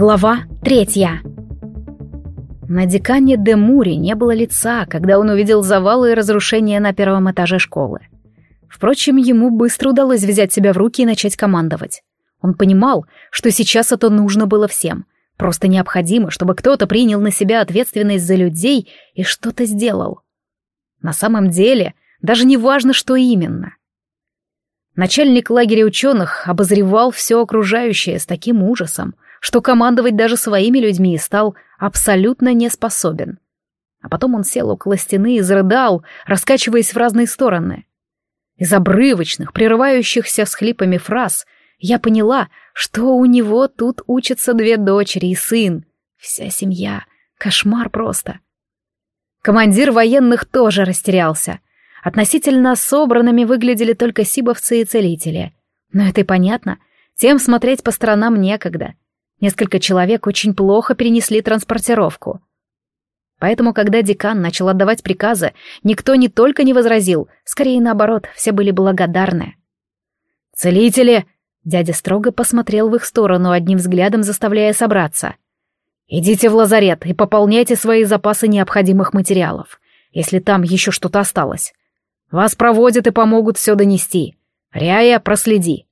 Глава третья. На декане де Мури не было лица, когда он увидел завалы и разрушения на первом этаже школы. Впрочем, ему быстро удалось взять себя в руки и начать командовать. Он понимал, что сейчас это нужно было всем. Просто необходимо, чтобы кто-то принял на себя ответственность за людей и что-то сделал. На самом деле, даже не важно, что именно. Начальник лагеря ученых обозревал все окружающее с таким ужасом, что командовать даже своими людьми стал абсолютно не способен. А потом он сел около стены и зарыдал, раскачиваясь в разные стороны. Из обрывочных, прерывающихся с хлипами фраз я поняла, что у него тут учатся две дочери и сын. Вся семья. Кошмар просто. Командир военных тоже растерялся. Относительно собранными выглядели только сибовцы и целители. Но это и понятно. Тем смотреть по сторонам некогда. Несколько человек очень плохо перенесли транспортировку. Поэтому, когда декан начал отдавать приказы, никто не только не возразил, скорее наоборот, все были благодарны. «Целители!» — дядя строго посмотрел в их сторону, одним взглядом заставляя собраться. «Идите в лазарет и пополняйте свои запасы необходимых материалов, если там еще что-то осталось. Вас проводят и помогут все донести. Ряя, проследи.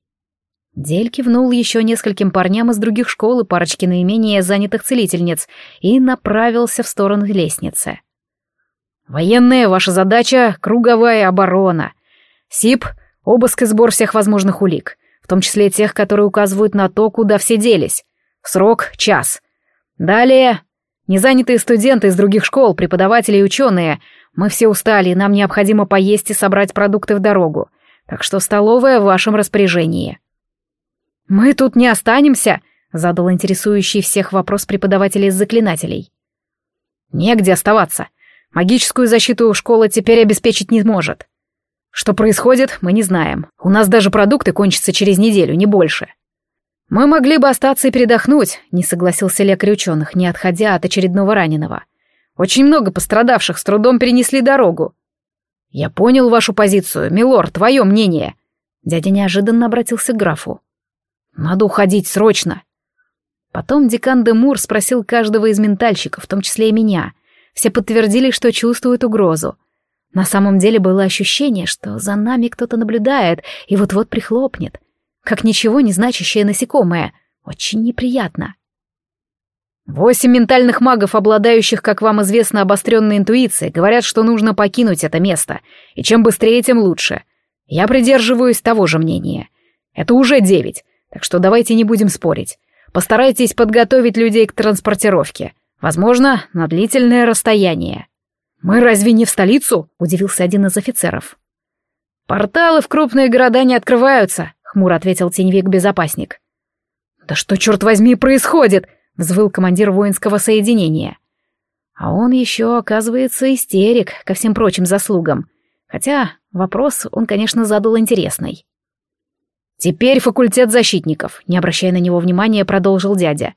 Дель кивнул еще нескольким парням из других школ и парочке наименее занятых целительниц и направился в сторону лестницы. «Военная ваша задача — круговая оборона. СИП — обыск и сбор всех возможных улик, в том числе тех, которые указывают на то, куда все делись. Срок — час. Далее — незанятые студенты из других школ, преподаватели и ученые. Мы все устали, и нам необходимо поесть и собрать продукты в дорогу, так что столовая в вашем распоряжении». «Мы тут не останемся?» — задал интересующий всех вопрос преподаватель из заклинателей. «Негде оставаться. Магическую защиту школа теперь обеспечить не может. Что происходит, мы не знаем. У нас даже продукты кончатся через неделю, не больше». «Мы могли бы остаться и передохнуть», — не согласился лекарь ученых, не отходя от очередного раненого. «Очень много пострадавших с трудом перенесли дорогу». «Я понял вашу позицию, милор, твое мнение». Дядя неожиданно обратился к графу. Надо уходить срочно. Потом декан де Мур спросил каждого из ментальщиков, в том числе и меня. Все подтвердили, что чувствуют угрозу. На самом деле было ощущение, что за нами кто-то наблюдает и вот-вот прихлопнет. Как ничего не значащее насекомое. Очень неприятно. Восемь ментальных магов, обладающих, как вам известно, обостренной интуицией, говорят, что нужно покинуть это место, и чем быстрее, тем лучше. Я придерживаюсь того же мнения. Это уже девять, так что давайте не будем спорить. Постарайтесь подготовить людей к транспортировке. Возможно, на длительное расстояние. «Мы разве не в столицу?» — удивился один из офицеров. «Порталы в крупные города не открываются», — хмуро ответил теневик-безопасник. «Да что, черт возьми, происходит?» — взвыл командир воинского соединения. А он еще, оказывается, истерик ко всем прочим заслугам. Хотя вопрос он, конечно, задал интересный. «Теперь факультет защитников», — не обращая на него внимания, продолжил дядя.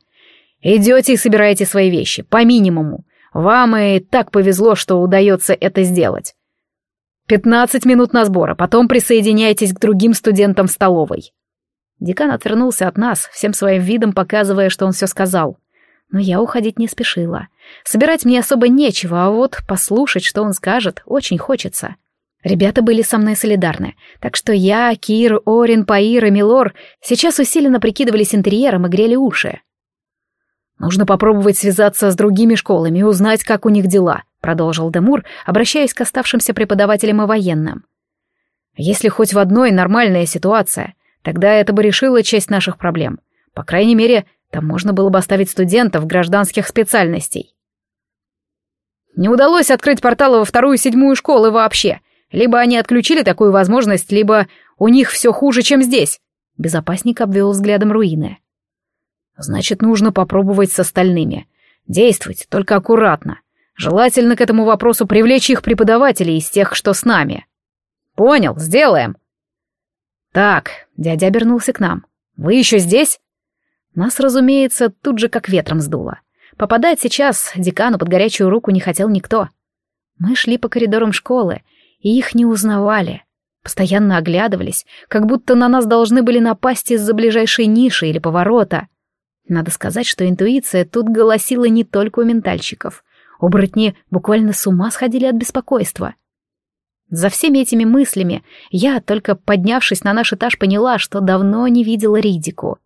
«Идете и собираете свои вещи, по минимуму. Вам и так повезло, что удается это сделать. Пятнадцать минут на сбор, а потом присоединяйтесь к другим студентам в столовой». Декан отвернулся от нас, всем своим видом показывая, что он все сказал. Но я уходить не спешила. Собирать мне особо нечего, а вот послушать, что он скажет, очень хочется. Ребята были со мной солидарны, так что я, Кир, Орин, Паир и Милор сейчас усиленно прикидывались интерьером и грели уши. «Нужно попробовать связаться с другими школами и узнать, как у них дела», — продолжил Демур, обращаясь к оставшимся преподавателям и военным. «Если хоть в одной нормальная ситуация, тогда это бы решило часть наших проблем. По крайней мере, там можно было бы оставить студентов гражданских специальностей». «Не удалось открыть порталы во вторую и седьмую школы вообще», либо они отключили такую возможность, либо у них все хуже, чем здесь. Безопасник обвел взглядом руины. Значит, нужно попробовать с остальными. Действовать, только аккуратно. Желательно к этому вопросу привлечь их преподавателей из тех, что с нами. Понял, сделаем. Так, дядя обернулся к нам. Вы еще здесь? Нас, разумеется, тут же как ветром сдуло. Попадать сейчас декану под горячую руку не хотел никто. Мы шли по коридорам школы, и их не узнавали. Постоянно оглядывались, как будто на нас должны были напасть из-за ближайшей ниши или поворота. Надо сказать, что интуиция тут голосила не только у ментальщиков. Оборотни буквально с ума сходили от беспокойства. За всеми этими мыслями я, только поднявшись на наш этаж, поняла, что давно не видела Ридику.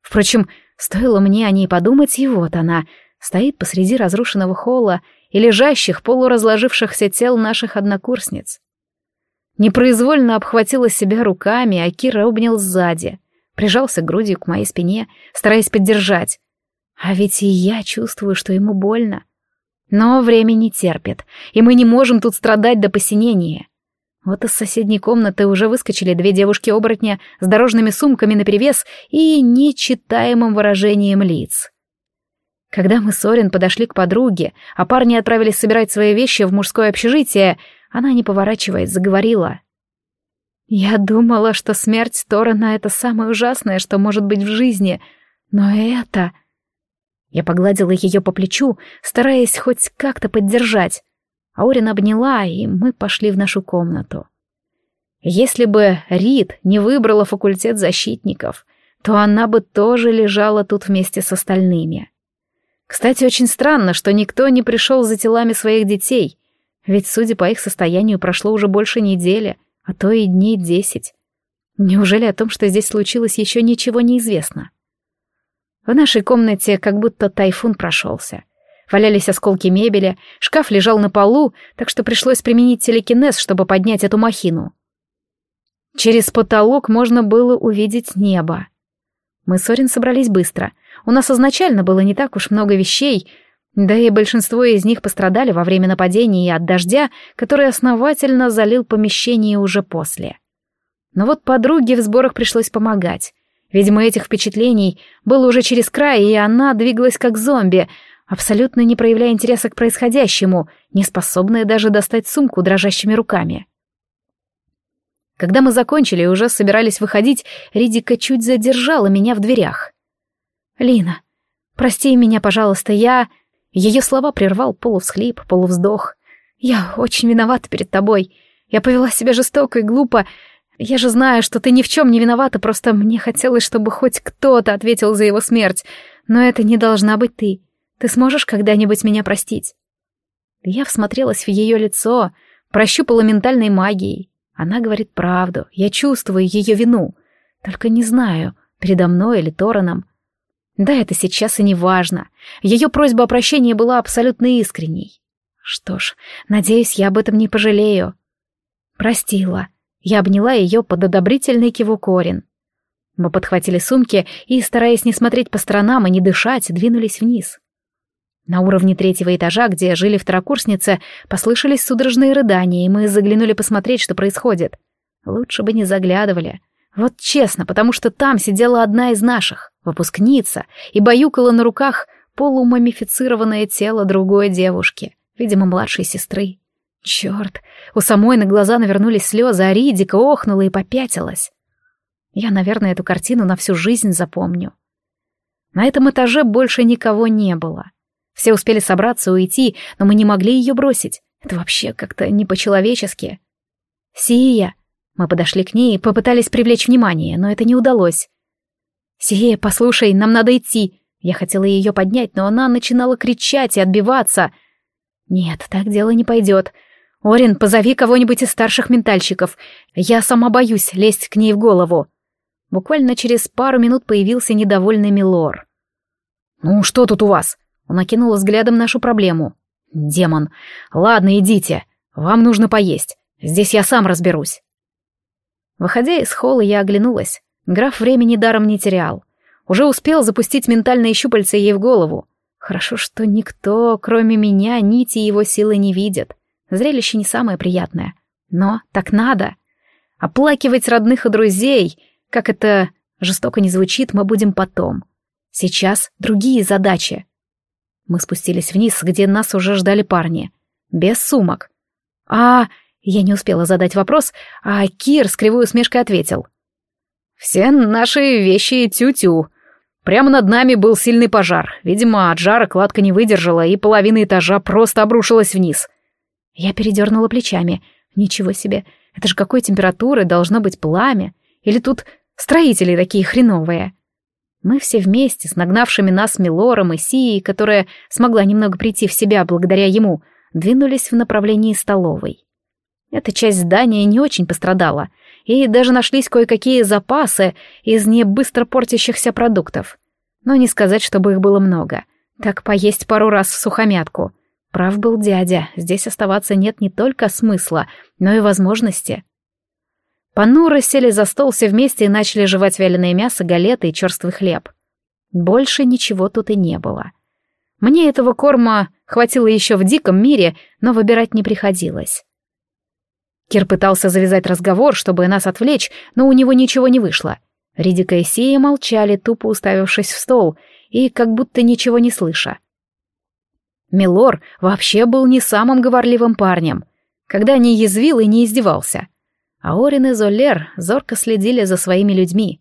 Впрочем, стоило мне о ней подумать, и вот она стоит посреди разрушенного холла и лежащих, полуразложившихся тел наших однокурсниц. Непроизвольно обхватила себя руками, а Кира обнял сзади, прижался грудью к моей спине, стараясь поддержать. А ведь и я чувствую, что ему больно. Но время не терпит, и мы не можем тут страдать до посинения. Вот из соседней комнаты уже выскочили две девушки-оборотня с дорожными сумками наперевес и нечитаемым выражением лиц. Когда мы с Орин подошли к подруге, а парни отправились собирать свои вещи в мужское общежитие, она, не поворачиваясь, заговорила. «Я думала, что смерть Торана — это самое ужасное, что может быть в жизни, но это...» Я погладила ее по плечу, стараясь хоть как-то поддержать. Аурин обняла, и мы пошли в нашу комнату. Если бы Рид не выбрала факультет защитников, то она бы тоже лежала тут вместе с остальными. Кстати, очень странно, что никто не пришел за телами своих детей, ведь, судя по их состоянию, прошло уже больше недели, а то и дней десять. Неужели о том, что здесь случилось, еще ничего не известно? В нашей комнате как будто тайфун прошелся. Валялись осколки мебели, шкаф лежал на полу, так что пришлось применить телекинез, чтобы поднять эту махину. Через потолок можно было увидеть небо. Мы с Орин собрались быстро. У нас изначально было не так уж много вещей, да и большинство из них пострадали во время нападения от дождя, который основательно залил помещение уже после. Но вот подруге в сборах пришлось помогать. Видимо, этих впечатлений было уже через край, и она двигалась как зомби, абсолютно не проявляя интереса к происходящему, не способная даже достать сумку дрожащими руками. Когда мы закончили и уже собирались выходить, Ридика чуть задержала меня в дверях. «Лина, прости меня, пожалуйста, я...» Ее слова прервал полувсхлип, полувздох. «Я очень виновата перед тобой. Я повела себя жестоко и глупо, я же знаю, что ты ни в чем не виновата, просто мне хотелось, чтобы хоть кто-то ответил за его смерть. Но это не должна быть ты. Ты сможешь когда-нибудь меня простить?» Я всмотрелась в ее лицо, прощупала ментальной магией. Она говорит правду, я чувствую ее вину. Только не знаю, передо мной или Тораном. Да, это сейчас и не важно. Ее просьба о прощении была абсолютно искренней. Что ж, надеюсь, я об этом не пожалею. Простила. Я обняла ее под одобрительный кивок Корин. Мы подхватили сумки и, стараясь не смотреть по сторонам и не дышать, двинулись вниз. На уровне третьего этажа, где жили второкурсницы, послышались судорожные рыдания, и мы заглянули посмотреть, что происходит. Лучше бы не заглядывали. Вот честно, потому что там сидела одна из наших, выпускница, и баюкала на руках полумумифицированное тело другой девушки, видимо, младшей сестры. Черт, у самой на глаза навернулись слезы, а Ридика охнула и попятилась. Я, наверное, эту картину на всю жизнь запомню. На этом этаже больше никого не было. Все успели собраться уйти, но мы не могли ее бросить. Это вообще как-то не по-человечески. «Сия!» Мы подошли к ней и попытались привлечь внимание, но это не удалось. «Сия, послушай, нам надо идти!» Я хотела ее поднять, но она начинала кричать и отбиваться. «Нет, так дело не пойдет. «Орин, позови кого-нибудь из старших ментальщиков. Я сама боюсь лезть к ней в голову». Буквально через пару минут появился недовольный Милор. «Ну, что тут у вас?» Он окинул взглядом нашу проблему. «Демон. Ладно, идите. Вам нужно поесть. Здесь я сам разберусь». Выходя из холла, я оглянулась. Граф времени даром не терял. Уже успел запустить ментальные щупальца ей в голову. Хорошо, что никто, кроме меня, нити его силы не видит. Зрелище не самое приятное. Но так надо. Оплакивать родных и друзей, как это жестоко не звучит, мы будем потом. Сейчас другие задачи. Мы спустились вниз, где нас уже ждали парни. Без сумок. А... Я не успела задать вопрос, а Кир с кривой усмешкой ответил. «Все наши вещи тю-тю. Прямо над нами был сильный пожар. Видимо, от жара кладка не выдержала, и половина этажа просто обрушилась вниз. Я передернула плечами. Ничего себе, это же какой температуры должно быть пламя? Или тут строители такие хреновые? Мы все вместе, с нагнавшими нас Милором и Сией, которая смогла немного прийти в себя благодаря ему, двинулись в направлении столовой. Эта часть здания не очень пострадала, и даже нашлись кое-какие запасы из не быстро портящихся продуктов. Но не сказать, чтобы их было много. Так поесть пару раз в сухомятку. Прав был дядя, здесь оставаться нет не только смысла, но и возможности. Понуро сели за стол все вместе и начали жевать вяленое мясо, галеты и черствый хлеб. Больше ничего тут и не было. Мне этого корма хватило еще в диком мире, но выбирать не приходилось. Кир пытался завязать разговор, чтобы нас отвлечь, но у него ничего не вышло. Ридика и Сия молчали, тупо уставившись в стол, и как будто ничего не слыша. Милор вообще был не самым говорливым парнем, когда не язвил и не издевался а Орин и Золлер зорко следили за своими людьми.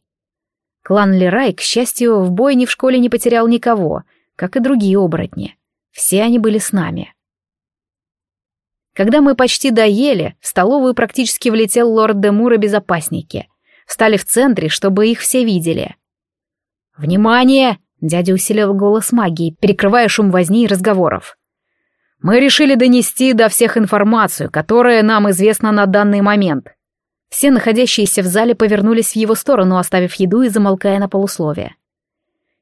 Клан Лерай, к счастью, в бойне в школе не потерял никого, как и другие оборотни. Все они были с нами. Когда мы почти доели, в столовую практически влетел лорд Демур и безопасники. Встали в центре, чтобы их все видели. «Внимание!» — дядя усилил голос магии, перекрывая шум возни и разговоров. «Мы решили донести до всех информацию, которая нам известна на данный момент. Все находящиеся в зале повернулись в его сторону, оставив еду и замолкая на полусловие.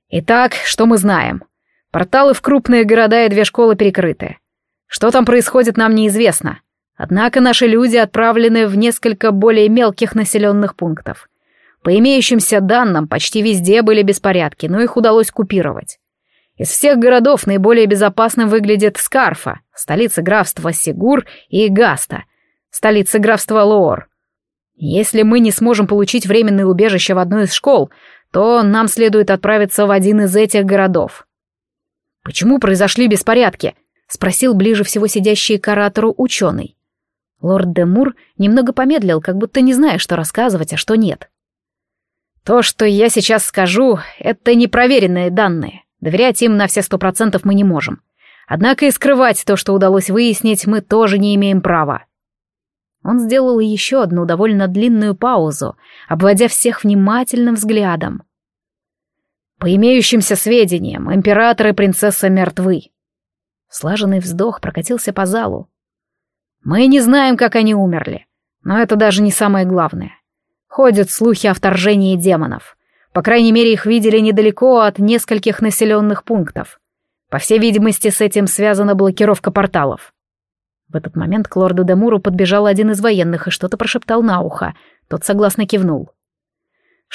«Итак, что мы знаем? Порталы в крупные города и две школы перекрыты. Что там происходит, нам неизвестно. Однако наши люди отправлены в несколько более мелких населенных пунктов. По имеющимся данным, почти везде были беспорядки, но их удалось купировать. Из всех городов наиболее безопасным выглядит Скарфа, столица графства Сигур, и Гаста, столица графства Лоор. Если мы не сможем получить временное убежище в одной из школ, то нам следует отправиться в один из этих городов. Почему произошли беспорядки? Спросил ближе всего сидящий к оратору ученый. Лорд Демур немного помедлил, как будто не зная, что рассказывать, а что нет. То, что я сейчас скажу, это непроверенные данные. Доверять им на все сто процентов мы не можем. Однако и скрывать то, что удалось выяснить, мы тоже не имеем права. Он сделал еще одну довольно длинную паузу, обводя всех внимательным взглядом. «По имеющимся сведениям, император и принцесса мертвы». Слаженный вздох прокатился по залу. «Мы не знаем, как они умерли, но это даже не самое главное. Ходят слухи о вторжении демонов. По крайней мере, их видели недалеко от нескольких населенных пунктов. По всей видимости, с этим связана блокировка порталов. В этот момент к лорду Демуру подбежал один из военных и что-то прошептал на ухо. Тот согласно кивнул.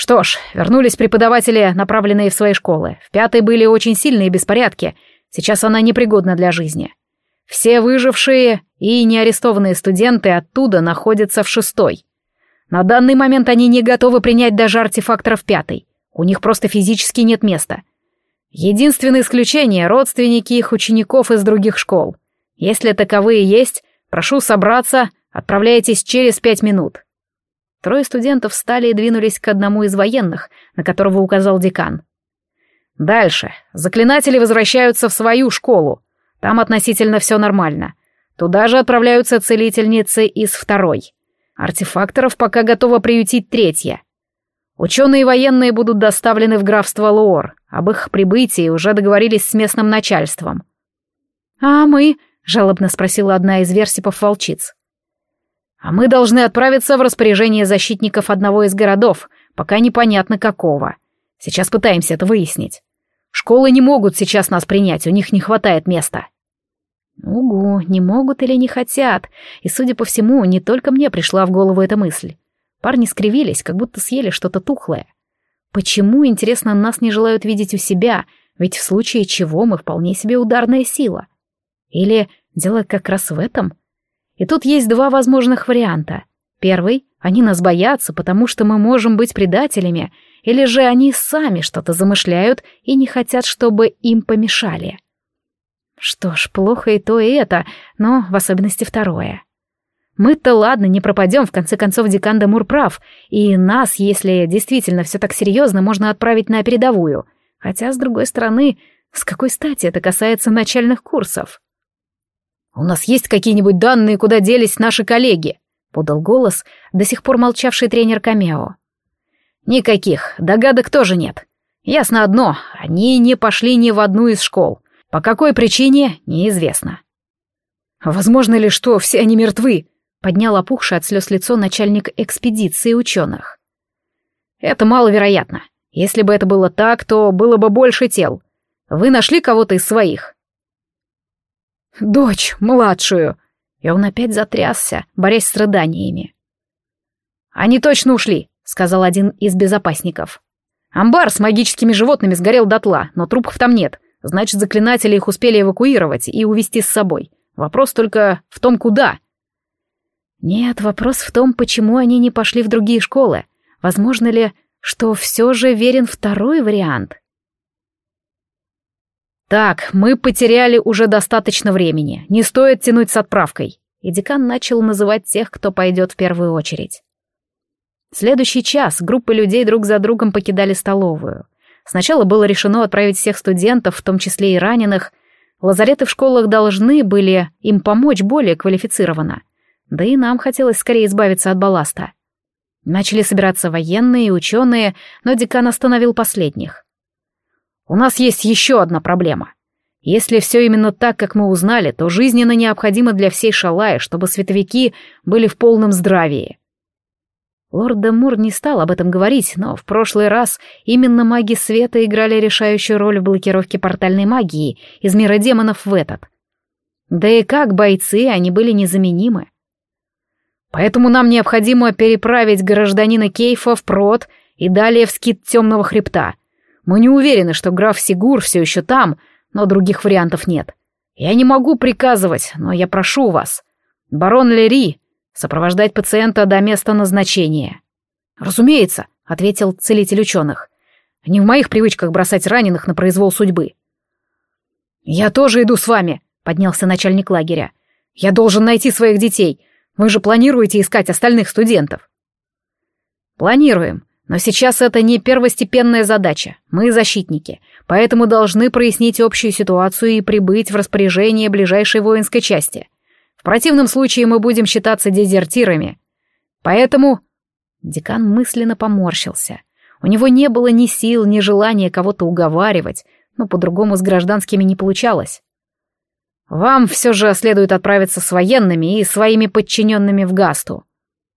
Что ж, вернулись преподаватели, направленные в свои школы. В пятой были очень сильные беспорядки. Сейчас она непригодна для жизни. Все выжившие и неарестованные студенты оттуда находятся в шестой. На данный момент они не готовы принять даже артефакторов пятой. У них просто физически нет места. Единственное исключение — родственники их учеников из других школ — если таковые есть, прошу собраться, отправляйтесь через пять минут». Трое студентов встали и двинулись к одному из военных, на которого указал декан. «Дальше. Заклинатели возвращаются в свою школу. Там относительно все нормально. Туда же отправляются целительницы из второй. Артефакторов пока готово приютить третья. Ученые и военные будут доставлены в графство Лоор. Об их прибытии уже договорились с местным начальством. «А мы?» жалобно спросила одна из версипов-волчиц. «А мы должны отправиться в распоряжение защитников одного из городов, пока непонятно какого. Сейчас пытаемся это выяснить. Школы не могут сейчас нас принять, у них не хватает места». Угу, не могут или не хотят. И, судя по всему, не только мне пришла в голову эта мысль. Парни скривились, как будто съели что-то тухлое. Почему, интересно, нас не желают видеть у себя, ведь в случае чего мы вполне себе ударная сила? Или дело как раз в этом? И тут есть два возможных варианта. Первый — они нас боятся, потому что мы можем быть предателями, или же они сами что-то замышляют и не хотят, чтобы им помешали. Что ж, плохо и то, и это, но в особенности второе. Мы-то ладно, не пропадем, в конце концов декан Демур прав, и нас, если действительно все так серьезно, можно отправить на передовую. Хотя, с другой стороны, с какой стати это касается начальных курсов? «У нас есть какие-нибудь данные, куда делись наши коллеги?» — подал голос до сих пор молчавший тренер Камео. «Никаких, догадок тоже нет. Ясно одно, они не пошли ни в одну из школ. По какой причине, неизвестно. Возможно ли, что все они мертвы? Поднял опухшее от слез лицо начальник экспедиции ученых. Это маловероятно. Если бы это было так, то было бы больше тел. Вы нашли кого-то из своих? Дочь, младшую. И он опять затрясся, борясь с рыданиями. Они точно ушли, сказал один из безопасников. Амбар с магическими животными сгорел дотла, но трупов там нет. Значит, заклинатели их успели эвакуировать и увезти с собой. Вопрос только в том, куда. Нет, вопрос в том, почему они не пошли в другие школы. Возможно ли, что все же верен второй вариант? Так, мы потеряли уже достаточно времени. Не стоит тянуть с отправкой. И декан начал называть тех, кто пойдет в первую очередь. Следующий час группы людей друг за другом покидали столовую. Сначала было решено отправить всех студентов, в том числе и раненых. Лазареты в школах должны были им помочь более квалифицированно. Да и нам хотелось скорее избавиться от балласта. Начали собираться военные и ученые, но декан остановил последних. «У нас есть еще одна проблема. Если все именно так, как мы узнали, то жизненно необходимо для всей Шалаи, чтобы световики были в полном здравии. Лорд Демур не стал об этом говорить, но в прошлый раз именно маги света играли решающую роль в блокировке портальной магии из мира демонов в этот. Да и как бойцы они были незаменимы. Поэтому нам необходимо переправить гражданина Кейфа в прот и далее в скит темного хребта. Мы не уверены, что граф Сигур все еще там, но других вариантов нет. Я не могу приказывать, но я прошу вас. Барон Лери, сопровождать пациента до места назначения. «Разумеется», — ответил целитель ученых. «Не в моих привычках бросать раненых на произвол судьбы». «Я тоже иду с вами», — поднялся начальник лагеря. «Я должен найти своих детей. Вы же планируете искать остальных студентов?» «Планируем, но сейчас это не первостепенная задача. Мы защитники, поэтому должны прояснить общую ситуацию и прибыть в распоряжение ближайшей воинской части. В противном случае мы будем считаться дезертирами. Поэтому...» Декан мысленно поморщился. У него не было ни сил, ни желания кого-то уговаривать, но по-другому с гражданскими не получалось. «Вам все же следует отправиться с военными и своими подчиненными в Гасту.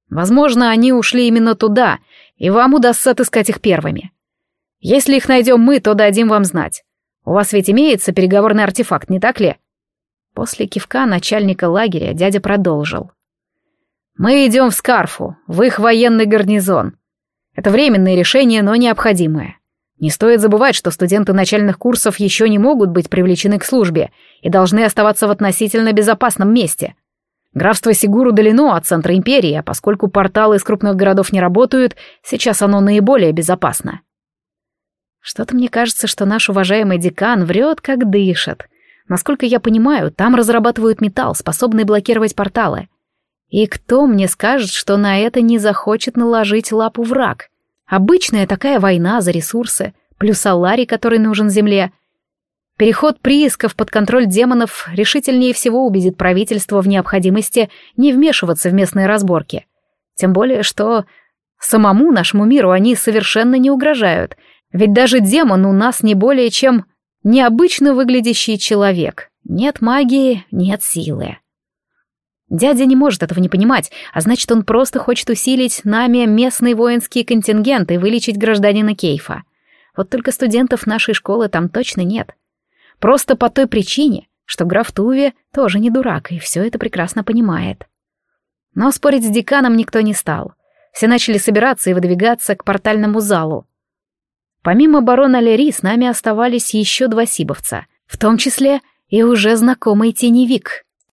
Возможно, они ушли именно туда, и вам удастся отыскать их первыми. Если их найдем мы, то дадим вам знать. У вас ведь имеется переговорный артефакт, не так ли?» После кивка начальника лагеря дядя продолжил. «Мы идем в Скарфу, в их военный гарнизон. Это временное решение, но необходимое. Не стоит забывать, что студенты начальных курсов еще не могут быть привлечены к службе и должны оставаться в относительно безопасном месте. Графство Сигур удалено от центра империи, а поскольку порталы из крупных городов не работают, сейчас оно наиболее безопасно. Что-то мне кажется, что наш уважаемый декан врет, как дышит. Насколько я понимаю, там разрабатывают металл, способный блокировать порталы. И кто мне скажет, что на это не захочет наложить лапу враг? Обычная такая война за ресурсы, плюс Алларий, который нужен Земле. Переход приисков под контроль демонов решительнее всего убедит правительство в необходимости не вмешиваться в местные разборки. Тем более, что самому нашему миру они совершенно не угрожают, ведь даже демон у нас не более чем Необычно выглядящий человек. Нет магии, нет силы. Дядя не может этого не понимать, а значит, он просто хочет усилить нами местный воинский контингент и вылечить гражданина Кейфа. Вот только студентов нашей школы там точно нет. Просто по той причине, что граф Туве тоже не дурак и все это прекрасно понимает. Но спорить с деканом никто не стал. Все начали собираться и выдвигаться к портальному залу. Помимо барона Лери с нами оставались еще два сибовца, в том числе и уже знакомый теневик.